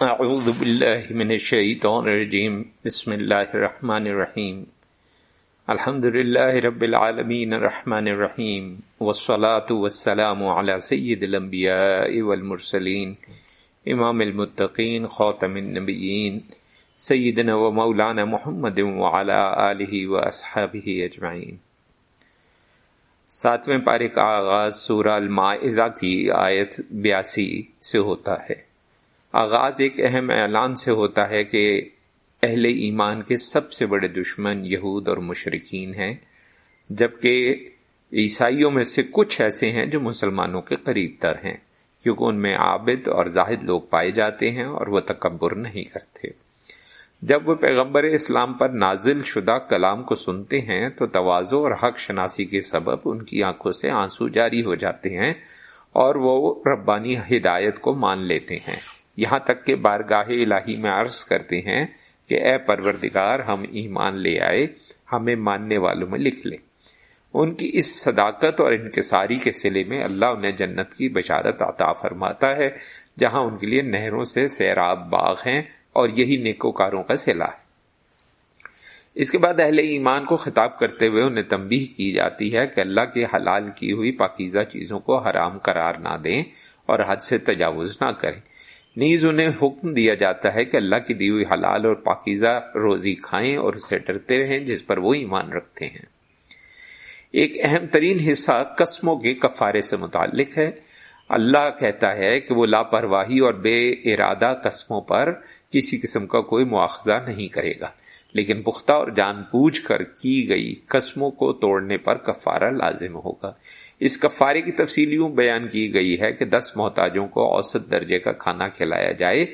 اعوذ باللہ من الشیطان الرجیم بسم اللہ الرحمن الرحیم الحمد للہ رب العالمین الرحمن الرحیم والصلاة والسلام على سید الانبیاء والمرسلین امام المتقین خاتم النبیین سیدنا و مولانا محمد وعلى آلہ و اصحابہ اجمعین ساتویں پارے کا آغاز سورہ المائدہ کی آیت بیاسی سے ہوتا ہے۔ آغاز ایک اہم اعلان سے ہوتا ہے کہ اہل ایمان کے سب سے بڑے دشمن یہود اور مشرقین ہیں، جبکہ عیسائیوں میں سے کچھ ایسے ہیں جو مسلمانوں کے قریب تر ہیں، کیونکہ ان میں عابد اور زاہد لوگ پائے جاتے ہیں اور وہ تکبر نہیں کرتے۔ جب وہ پیغمبر اسلام پر نازل شدہ کلام کو سنتے ہیں، تو توازو اور حق شناسی کے سبب ان کی آنکھوں سے آنسو جاری ہو جاتے ہیں اور وہ ربانی ہدایت کو مان لیتے ہیں۔ یہاں تک کہ بارگاہ الہی میں عرض کرتے ہیں کہ اے پروردگار، ہم ایمان لے آئے، ہمیں ماننے والوں میں لکھ لے۔ ان کی اس صداقت اور انکساری کے سلے میں اللہ انہیں جنت کی بشارت عطا فرماتا ہے، جہاں ان کے لیے نہروں سے سیراب باغ ہیں اور یہی نیکوکاروں کا سلا ہے۔ اس کے بعد اہل ایمان کو خطاب کرتے ہوئے انہیں تنبیہ کی جاتی ہے کہ اللہ کے حلال کی ہوئی پاکیزہ چیزوں کو حرام قرار نہ دیں اور حد سے تجاوز نہ کریں۔ نیز انہیں حکم دیا جاتا ہے کہ اللہ کی دی ہوئی حلال اور پاکیزہ روزی کھائیں اور اسے ڈرتے رہیں جس پر وہ ایمان رکھتے ہیں۔ ایک اہم ترین حصہ قسموں کے کفارے سے متعلق ہے۔ اللہ کہتا ہے کہ وہ لاپرواہی اور بے ارادہ قسموں پر کسی قسم کا کوئی مواخذہ نہیں کرے گا۔ لیکن پختہ اور جان پوچھ کر کی گئی قسموں کو توڑنے پر کفارہ لازم ہوگا۔ اس کفارے کی تفصیل یوں بیان کی گئی ہے کہ دس محتاجوں کو اوسط درجے کا کھانا کھلایا جائے،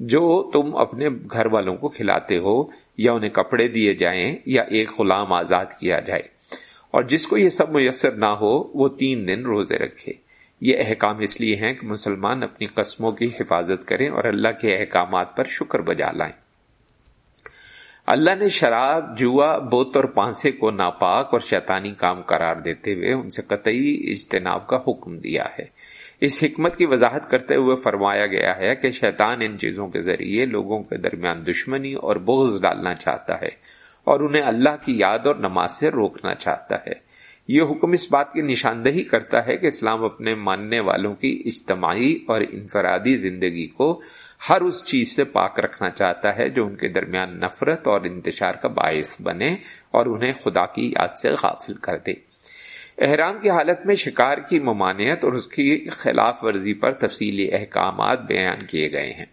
جو تم اپنے گھر والوں کو کھلاتے ہو یا انہیں کپڑے دیے جائیں یا ایک غلام آزاد کیا جائے۔ اور جس کو یہ سب میسر نہ ہو، وہ تین دن روزے رکھے۔ یہ احکام اس لیے ہیں کہ مسلمان اپنی قسموں کی حفاظت کریں اور اللہ کے احکامات پر شکر بجا لائیں۔ اللہ نے شراب، جوا بوت اور پانسے کو ناپاک اور شیطانی کام قرار دیتے ہوئے ان سے قطعی اجتناب کا حکم دیا ہے۔ اس حکمت کی وضاحت کرتے ہوئے فرمایا گیا ہے کہ شیطان ان چیزوں کے ذریعے لوگوں کے درمیان دشمنی اور بغض ڈالنا چاہتا ہے اور انہیں اللہ کی یاد اور نماز سے روکنا چاہتا ہے۔ یہ حکم اس بات کی نشاندہی کرتا ہے کہ اسلام اپنے ماننے والوں کی اجتماعی اور انفرادی زندگی کو ہر اس چیز سے پاک رکھنا چاہتا ہے جو ان کے درمیان نفرت اور انتشار کا باعث بنے اور انہیں خدا کی یاد سے غافل کر دے۔ احرام کی حالت میں شکار کی ممانعت اور اس کی خلاف ورزی پر تفصیلی احکامات بیان کیے گئے ہیں۔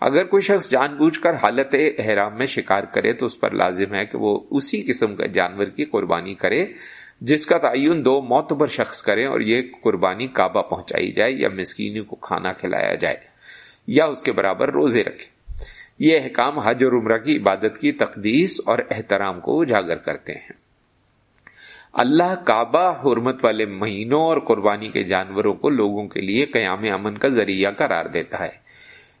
اگر کوئی شخص جان بوجھ کر حالت احرام میں شکار کرے تو اس پر لازم ہے کہ وہ اسی قسم کا جانور کی قربانی کرے۔ جس کا تعین دو معتبر شخص کریں اور یہ قربانی کعبہ پہنچائی جائے یا مسکینی کو کھانا کھلایا جائے یا اس کے برابر روزے رکھے یہ احکام حج اور عمرہ کی عبادت کی تقدیس اور احترام کو اجاگر کرتے ہیں۔ اللہ کعبہ حرمت والے مہینوں اور قربانی کے جانوروں کو لوگوں کے لیے قیام امن کا ذریعہ قرار دیتا ہے۔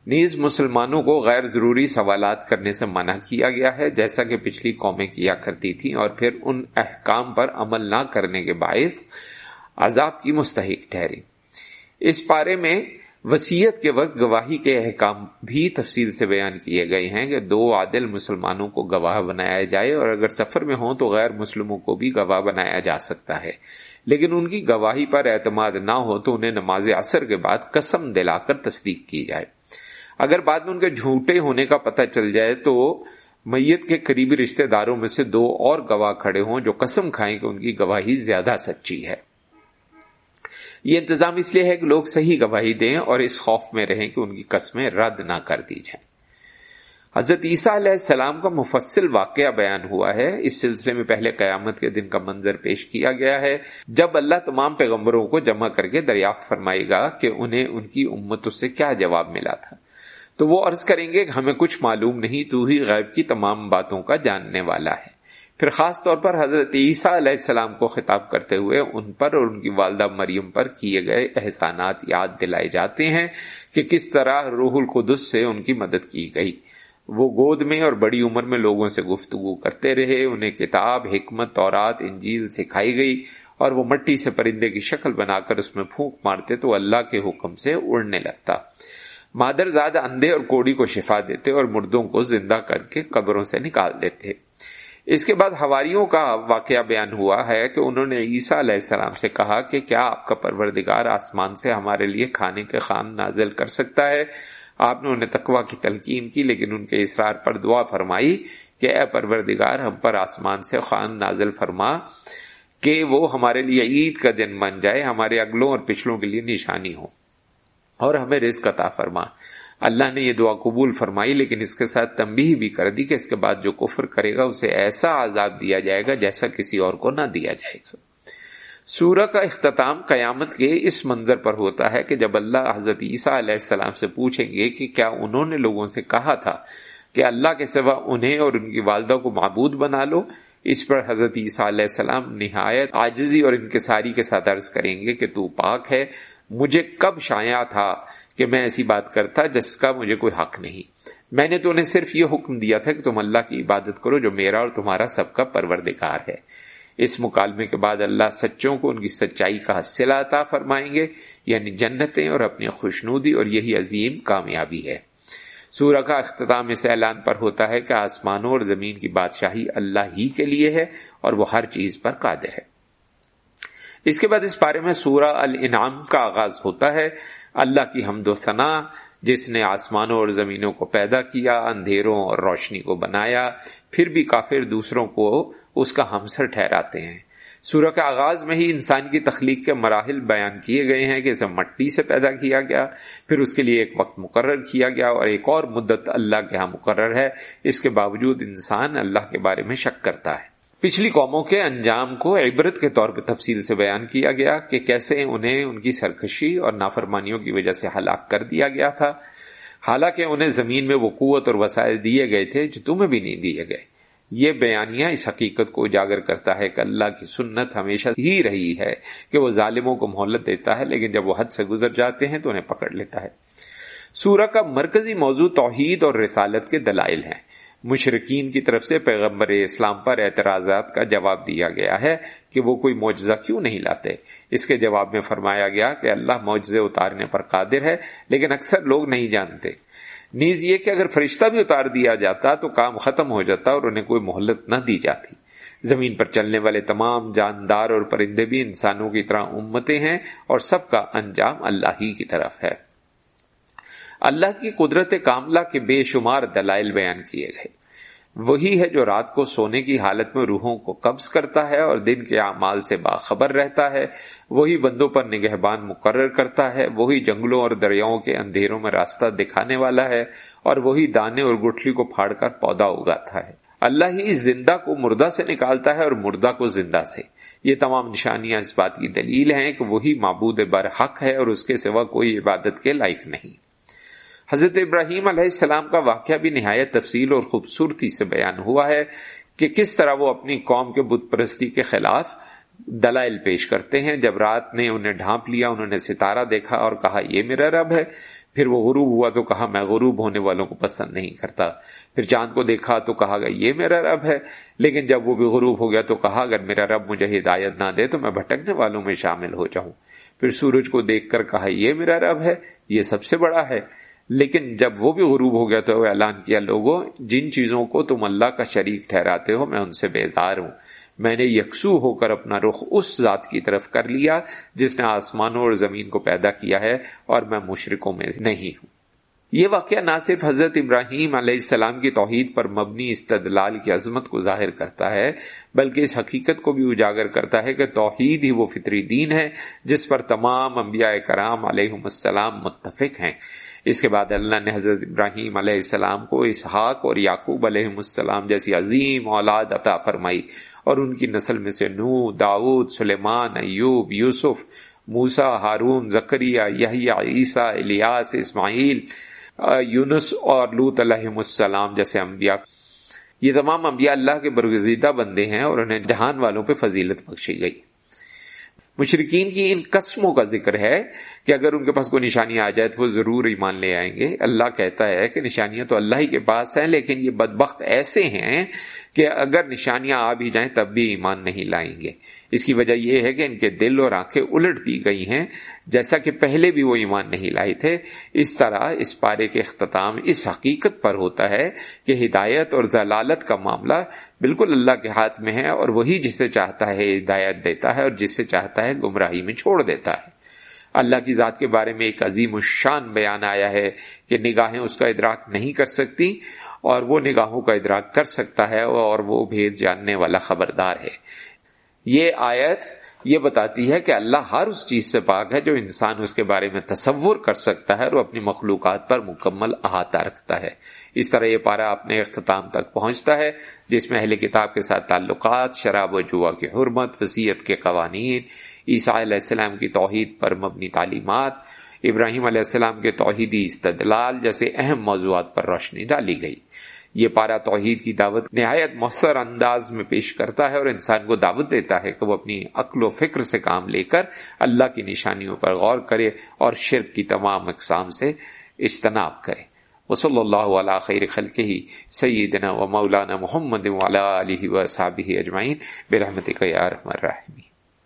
نیز مسلمانوں کو غیر ضروری سوالات کرنے سے منع کیا گیا ہے، جیسا کہ پچھلی قومیں کیا کرتی تھیں اور پھر ان احکام پر عمل نہ کرنے کے باعث عذاب کی مستحق ٹھہری۔ اس پارے میں وسیعت کے وقت گواہی کے احکام بھی تفصیل سے بیان کیے گئے ہیں کہ دو عادل مسلمانوں کو گواہ بنایا جائے اور اگر سفر میں ہوں تو غیر مسلموں کو بھی گواہ بنایا جا سکتا ہے۔ لیکن ان کی گواہی پر اعتماد نہ ہو تو انہیں نماز اثر کے بعد قسم دلا کر تصدیق کی جائے۔ اگر بعد میں ان کے جھوٹے ہونے کا پتہ چل جائے تو میت کے قریبی رشتہ داروں میں سے دو اور گواہ کھڑے ہوں جو قسم کھائیں کہ ان کی گواہی زیادہ سچی ہے۔ یہ انتظام اس لیے ہے کہ لوگ صحیح گواہی دیں اور اس خوف میں رہیں کہ ان کی قسمیں رد نہ کر دی جائیں۔ حضرت عیسیٰ علیہ السلام کا مفصل واقعہ بیان ہوا ہے۔ اس سلسلے میں پہلے قیامت کے دن کا منظر پیش کیا گیا ہے۔ جب اللہ تمام پیغمبروں کو جمع کر کے دریافت فرمائے گا کہ انہیں ان کی امت سے کیا جواب ملا تھا۔ تو وہ عرض کریں گے کہ ہمیں کچھ معلوم نہیں، تو ہی غیب کی تمام باتوں کا جاننے والا ہے۔ پھر خاص طور پر حضرت عیسیٰ علیہ السلام کو خطاب کرتے ہوئے ان پر اور ان کی والدہ مریم پر کیے گئے احسانات یاد دلائے جاتے ہیں کہ کس طرح روح القدس سے ان کی مدد کی گئی۔ وہ گود میں اور بڑی عمر میں لوگوں سے گفتگو کرتے رہے، انہیں کتاب، حکمت اورات انجیل سکھائی گئی اور وہ مٹی سے پرندے کی شکل بنا کر اس میں پھونک مارتے تو اللہ کے حکم سے اڑنے لگتا۔ مادر زاد اندھے اور کوڑی کو شفا دیتے اور مردوں کو زندہ کر کے قبروں سے نکال دیتے۔ اس کے بعد ہواریوں کا واقعہ بیان ہوا ہے کہ انہوں نے عیسیٰ علیہ السلام سے کہا کہ کیا آپ کا پروردگار آسمان سے ہمارے لیے کھانے کے خان نازل کر سکتا ہے؟ آپ نے انہیں تقوا کی تلقین کی، لیکن ان کے اصرار پر دعا فرمائی کہ اے پروردگار، ہم پر آسمان سے خان نازل فرما کہ وہ ہمارے لیے عید کا دن بن جائے، ہمارے اگلوں اور پچھلوں کے لیے نشانی ہو اور ہمیں رزق عطا فرما۔ اللہ نے یہ دعا قبول فرمائی، لیکن اس کے ساتھ تنبیہ بھی کر دی کہ اس کے بعد جو کفر کرے گا، اسے ایسا عذاب دیا جائے گا جیسا کسی اور کو نہ دیا جائے گا۔ سورہ کا اختتام قیامت کے اس منظر پر ہوتا ہے کہ جب اللہ حضرت عیسیٰ علیہ السلام سے پوچھیں گے کہ کیا انہوں نے لوگوں سے کہا تھا کہ اللہ کے سوا انہیں اور ان کی والدہ کو معبود بنا لو، اس پر حضرت عیسیٰ علیہ السلام نہایت آجزی اور انکساری کے ساتھ عرض کریں گے کہ تو پاک ہے مجھے کب شایا تھا کہ میں ایسی بات کرتا جس کا مجھے کوئی حق نہیں۔ میں نے تو انہیں صرف یہ حکم دیا تھا کہ تم اللہ کی عبادت کرو جو میرا اور تمہارا سب کا پروردگار ہے۔ اس مکالمے کے بعد اللہ سچوں کو ان کی سچائی کا حصلہ عطا فرمائیں گے یعنی جنتیں اور اپنی خوشنودی اور یہی عظیم کامیابی ہے۔ سورہ کا اختتام اس اعلان پر ہوتا ہے کہ آسمانوں اور زمین کی بادشاہی اللہ ہی کے لیے ہے اور وہ ہر چیز پر قادر ہے۔ اس کے بعد اس بارے میں سورہ الانعام کا آغاز ہوتا ہے۔ اللہ کی حمد و ثنا جس نے آسمانوں اور زمینوں کو پیدا کیا، اندھیروں اور روشنی کو بنایا، پھر بھی کافر دوسروں کو اس کا ہمسر ٹھہراتے ہیں۔ سورہ کے آغاز میں ہی انسان کی تخلیق کے مراحل بیان کیے گئے ہیں کہ اسے مٹی سے پیدا کیا گیا، پھر اس کے لیے ایک وقت مقرر کیا گیا اور ایک اور مدت اللہ کے ہاں مقرر ہے۔ اس کے باوجود انسان اللہ کے بارے میں شک کرتا ہے۔ پچھلی قوموں کے انجام کو عبرت کے طور پہ تفصیل سے بیان کیا گیا کہ کیسے انہیں ان کی سرکشی اور نافرمانیوں کی وجہ سے ہلاک کر دیا گیا تھا۔ حالانکہ انہیں زمین میں وہ قوت اور وسائل دیے گئے تھے جو تمہیں بھی نہیں دیے گئے۔ یہ بیانیہ اس حقیقت کو اجاگر کرتا ہے کہ اللہ کی سنت ہمیشہ ہی رہی ہے کہ وہ ظالموں کو مہلت دیتا ہے، لیکن جب وہ حد سے گزر جاتے ہیں تو انہیں پکڑ لیتا ہے۔ سورہ کا مرکزی موضوع توحید اور رسالت کے دلائل ہیں۔ مشرقین کی طرف سے پیغمبر اسلام پر اعتراضات کا جواب دیا گیا ہے کہ وہ کوئی معجزہ کیوں نہیں لاتے؟ اس کے جواب میں فرمایا گیا کہ اللہ معجزے اتارنے پر قادر ہے، لیکن اکثر لوگ نہیں جانتے۔ نیز یہ کہ اگر فرشتہ بھی اتار دیا جاتا تو کام ختم ہو جاتا اور انہیں کوئی مہلت نہ دی جاتی۔ زمین پر چلنے والے تمام جاندار اور پرندے بھی انسانوں کی طرح امتیں ہیں اور سب کا انجام اللہ ہی کی طرف ہے۔ اللہ کی قدرت کاملہ کے بے شمار دلائل بیان کیے گئے۔ وہی ہے جو رات کو سونے کی حالت میں روحوں کو قبض کرتا ہے اور دن کے اعمال سے باخبر رہتا ہے۔ وہی بندوں پر نگہبان مقرر کرتا ہے۔ وہی جنگلوں اور دریاؤں کے اندھیروں میں راستہ دکھانے والا ہے۔ اور وہی دانے اور گٹھلی کو پھاڑ کر پودا اگاتا ہے۔ اللہ ہی زندہ کو مردہ سے نکالتا ہے اور مردہ کو زندہ سے۔ یہ تمام نشانیاں اس بات کی دلیل ہیں کہ وہی معبود برحق ہے اور اس کے سوا کوئی عبادت کے لائق نہیں۔ حضرت ابراہیم علیہ السلام کا واقعہ بھی نہایت تفصیل اور خوبصورتی سے بیان ہوا ہے کہ کس طرح وہ اپنی قوم کے بت پرستی کے خلاف دلائل پیش کرتے ہیں۔ جب رات نے انہیں ڈھانپ لیا، انہوں نے ستارہ دیکھا اور کہا، یہ میرا رب ہے پھر وہ غروب ہوا تو کہا، میں غروب ہونے والوں کو پسند نہیں کرتا پھر چاند کو دیکھا تو کہا، گا، یہ میرا رب ہے لیکن جب وہ بھی غروب ہو گیا تو کہا، اگر میرا رب مجھے ہدایت نہ دے تو میں بھٹکنے والوں میں شامل ہو جاؤں پھر سورج کو دیکھ کر کہا، یہ میرا رب ہے، یہ سب سے بڑا ہے لیکن جب وہ بھی غروب ہو گیا تو وہ اعلان کیا لوگوں، جن چیزوں کو تم اللہ کا شریک ٹھہراتے ہو، میں ان سے بیزار ہوں۔ میں نے یکسو ہو کر اپنا رخ اس ذات کی طرف کر لیا جس نے آسمانوں اور زمین کو پیدا کیا ہے اور میں مشرقوں میں نہیں ہوں۔ یہ واقعہ نہ صرف حضرت ابراہیم علیہ السلام کی توحید پر مبنی استدلال کی عظمت کو ظاہر کرتا ہے، بلکہ اس حقیقت کو بھی اجاگر کرتا ہے کہ توحید ہی وہ فطری دین ہے جس پر تمام انبیاء کرام علیہ السلام متفق ہیں۔ اس کے بعد اللہ نے حضرت ابراہیم علیہ السلام کو، اسحاق اور یعقوب علیہ السلام جیسی عظیم اولاد عطا فرمائی۔ اور ان کی نسل میں سے نو داود سلیمان، ایوب، یوسف موسا ہارون، زکریہ، یحییٰ، عیسیٰ، الیاس، اسماعیل، یونس اور لوت علیہ السلام جیسے انبیاء۔ یہ تمام انبیاء اللہ کے برگزیدہ بندے ہیں اور انہیں جہان والوں پہ فضیلت بخشی گئی۔ مشرقین کی ان قسموں کا ذکر ہے کہ اگر ان کے پاس کوئی نشانی آ جائے تو وہ ضرور ایمان لے آئیں گے۔ اللہ کہتا ہے کہ نشانیاں تو اللہ ہی کے پاس ہیں، لیکن یہ بدبخت ایسے ہیں کہ اگر نشانیاں آ بھی جائیں تب بھی ایمان نہیں لائیں گے۔ اس کی وجہ یہ ہے کہ ان کے دل اور آنکھیں الٹ دی گئی ہیں، جیسا کہ پہلے بھی وہ ایمان نہیں لائے تھے۔ اس طرح اس پارے کے اختتام اس حقیقت پر ہوتا ہے کہ ہدایت اور ضلالت کا معاملہ بالکل اللہ کے ہاتھ میں ہے اور وہی جسے چاہتا ہے ہدایت دیتا ہے اور جس سے چاہتا ہے گمراہی میں چھوڑ دیتا ہے۔ اللہ کی ذات کے بارے میں ایک عظیم الشان بیان آیا ہے کہ نگاہیں اس کا ادراک نہیں کر سکتی اور وہ نگاہوں کا ادراک کر سکتا ہے اور وہ بھید جاننے والا خبردار ہے۔ یہ آیت یہ بتاتی ہے کہ اللہ ہر اس چیز سے پاک ہے جو انسان اس کے بارے میں تصور کر سکتا ہے اور اپنی مخلوقات پر مکمل احاطہ رکھتا ہے۔ اس طرح یہ پارا اپنے اختتام تک پہنچتا ہے، جس میں اہل کتاب کے ساتھ تعلقات، شراب و جوا کی حرمت، وسیعت کے قوانین عیسیٰ علیہ السلام کی توحید پر مبنی تعلیمات، ابراہیم علیہ السلام کے توحیدی استدلال جیسے اہم موضوعات پر روشنی ڈالی گئی۔ یہ پارا توحید کی دعوت نہایت مؤثر انداز میں پیش کرتا ہے اور انسان کو دعوت دیتا ہے کہ وہ اپنی عقل و فکر سے کام لے کر اللہ کی نشانیوں پر غور کرے اور شرک کی تمام اقسام سے اجتناب کرے۔ وصلی اللہ علیہ خیر خلق ہی سیدنا و مولانا محمد علیہ و صحابہ اجمعین، برحمتک یا رحم الرحمین